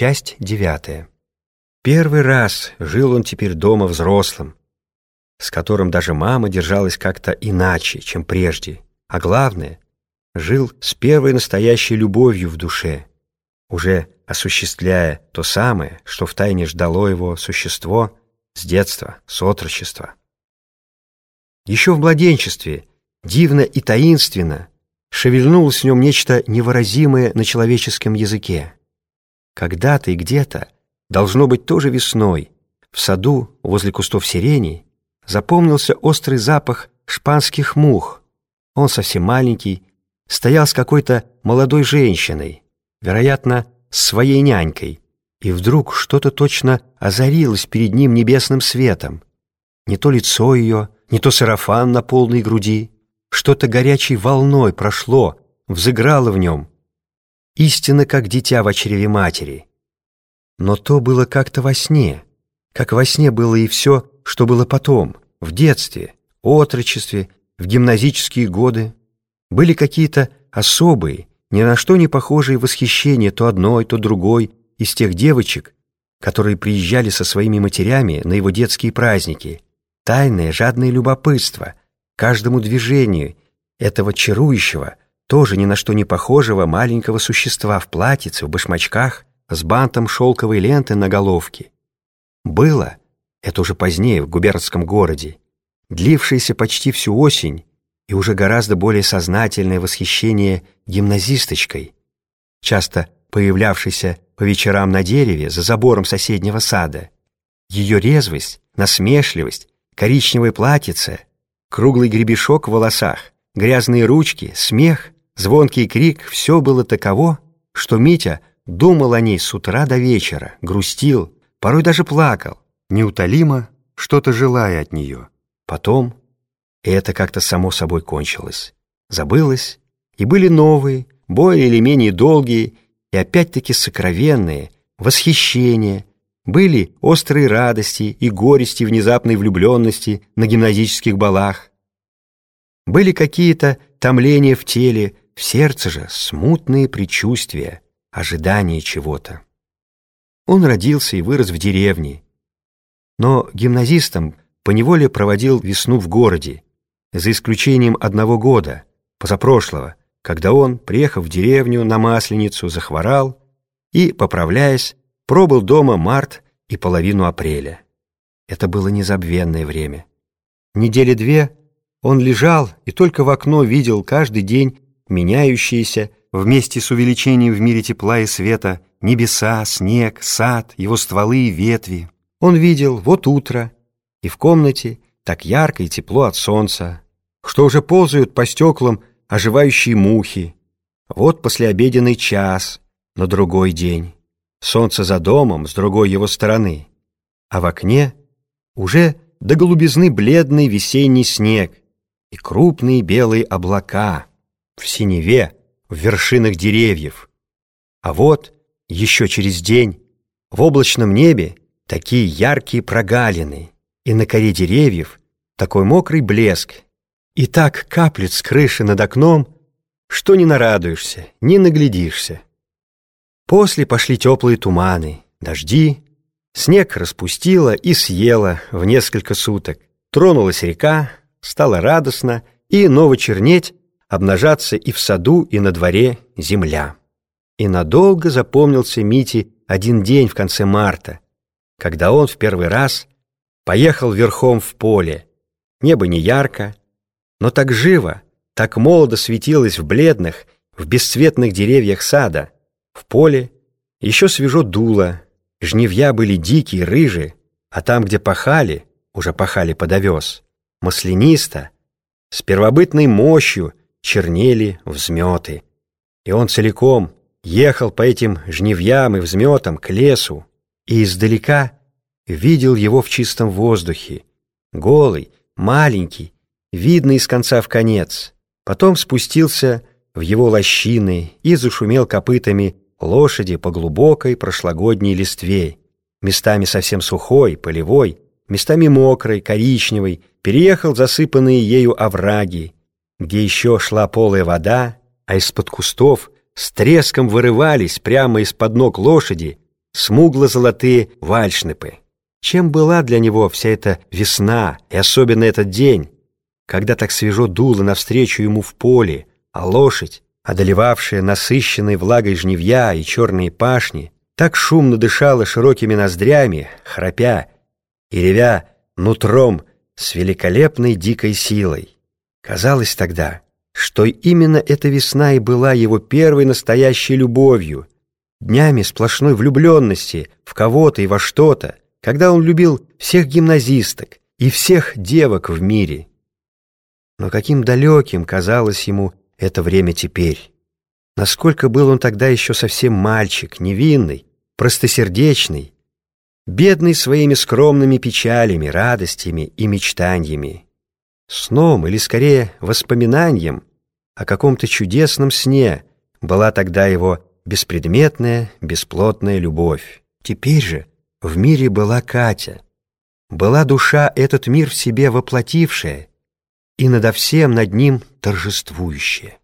Часть девятая. Первый раз жил он теперь дома взрослым, с которым даже мама держалась как-то иначе, чем прежде, а главное, жил с первой настоящей любовью в душе, уже осуществляя то самое, что втайне ждало его существо с детства, с отрочества. Еще в младенчестве, дивно и таинственно, шевельнулось в нем нечто невыразимое на человеческом языке. Когда-то и где-то, должно быть тоже весной, в саду возле кустов сирени запомнился острый запах шпанских мух. Он совсем маленький, стоял с какой-то молодой женщиной, вероятно, с своей нянькой, и вдруг что-то точно озарилось перед ним небесным светом. Не то лицо ее, не то сарафан на полной груди, что-то горячей волной прошло, взыграло в нем. Истинно, как дитя в чреве матери. Но то было как-то во сне, как во сне было и все, что было потом, в детстве, отрочестве, в гимназические годы. Были какие-то особые, ни на что не похожие восхищения то одной, то другой из тех девочек, которые приезжали со своими матерями на его детские праздники. Тайное, жадное любопытство каждому движению этого чарующего, тоже ни на что не похожего маленького существа в платьице, в башмачках, с бантом шелковой ленты на головке. Было, это уже позднее, в губернском городе, длившееся почти всю осень и уже гораздо более сознательное восхищение гимназисточкой, часто появлявшейся по вечерам на дереве за забором соседнего сада. Ее резвость, насмешливость, коричневое платьице, круглый гребешок в волосах, грязные ручки, смех, звонкий крик — все было таково, что Митя думал о ней с утра до вечера, грустил, порой даже плакал, неутолимо что-то желая от нее. Потом это как-то само собой кончилось. Забылось, и были новые, более или менее долгие, и опять-таки сокровенные, восхищения, были острые радости и горести внезапной влюбленности на гимназических балах. Были какие-то томления в теле, в сердце же смутные предчувствия, ожидания чего-то. Он родился и вырос в деревне, но гимназистом поневоле проводил весну в городе, за исключением одного года, позапрошлого, когда он, приехав в деревню на Масленицу, захворал и, поправляясь, пробыл дома март и половину апреля. Это было незабвенное время. Недели две он лежал и только в окно видел каждый день меняющиеся вместе с увеличением в мире тепла и света небеса, снег, сад, его стволы и ветви. Он видел вот утро, и в комнате так ярко и тепло от солнца, что уже ползают по стеклам оживающие мухи. Вот послеобеденный час на другой день. Солнце за домом с другой его стороны. А в окне уже до голубизны бледный весенний снег и крупные белые облака в синеве, в вершинах деревьев. А вот еще через день в облачном небе такие яркие прогалины, и на коре деревьев такой мокрый блеск, и так каплет с крыши над окном, что не нарадуешься, не наглядишься. После пошли теплые туманы, дожди, снег распустило и съело в несколько суток. Тронулась река, стало радостно, и ново чернеть, обнажаться и в саду, и на дворе земля. И надолго запомнился Мите один день в конце марта, когда он в первый раз Поехал верхом в поле. Небо не ярко, но так живо, так молодо светилось в бледных, в бесцветных деревьях сада. В поле еще свежо дуло, жневья были дикие, рыжие, а там, где пахали, уже пахали под овес, маслянисто, с первобытной мощью чернели взметы. И он целиком ехал по этим жневьям и взметам к лесу, и издалека видел его в чистом воздухе, голый, маленький, видный из конца в конец. Потом спустился в его лощины и зашумел копытами лошади по глубокой прошлогодней листве, местами совсем сухой, полевой, местами мокрой, коричневой, переехал засыпанные ею овраги, где еще шла полая вода, а из-под кустов с треском вырывались прямо из-под ног лошади смугло-золотые вальшнепы. Чем была для него вся эта весна и особенно этот день, когда так свежо дуло навстречу ему в поле, а лошадь, одолевавшая насыщенной влагой жневья и черные пашни, так шумно дышала широкими ноздрями, храпя и ревя нутром с великолепной дикой силой. Казалось тогда, что именно эта весна и была его первой настоящей любовью, днями сплошной влюбленности в кого-то и во что-то, когда он любил всех гимназисток и всех девок в мире. Но каким далеким казалось ему это время теперь. Насколько был он тогда еще совсем мальчик, невинный, простосердечный, бедный своими скромными печалями, радостями и мечтаниями. Сном, или скорее воспоминанием о каком-то чудесном сне была тогда его беспредметная, бесплотная любовь. Теперь же в мире была Катя. Была душа этот мир в себе воплотившая и надо всем над ним торжествующая.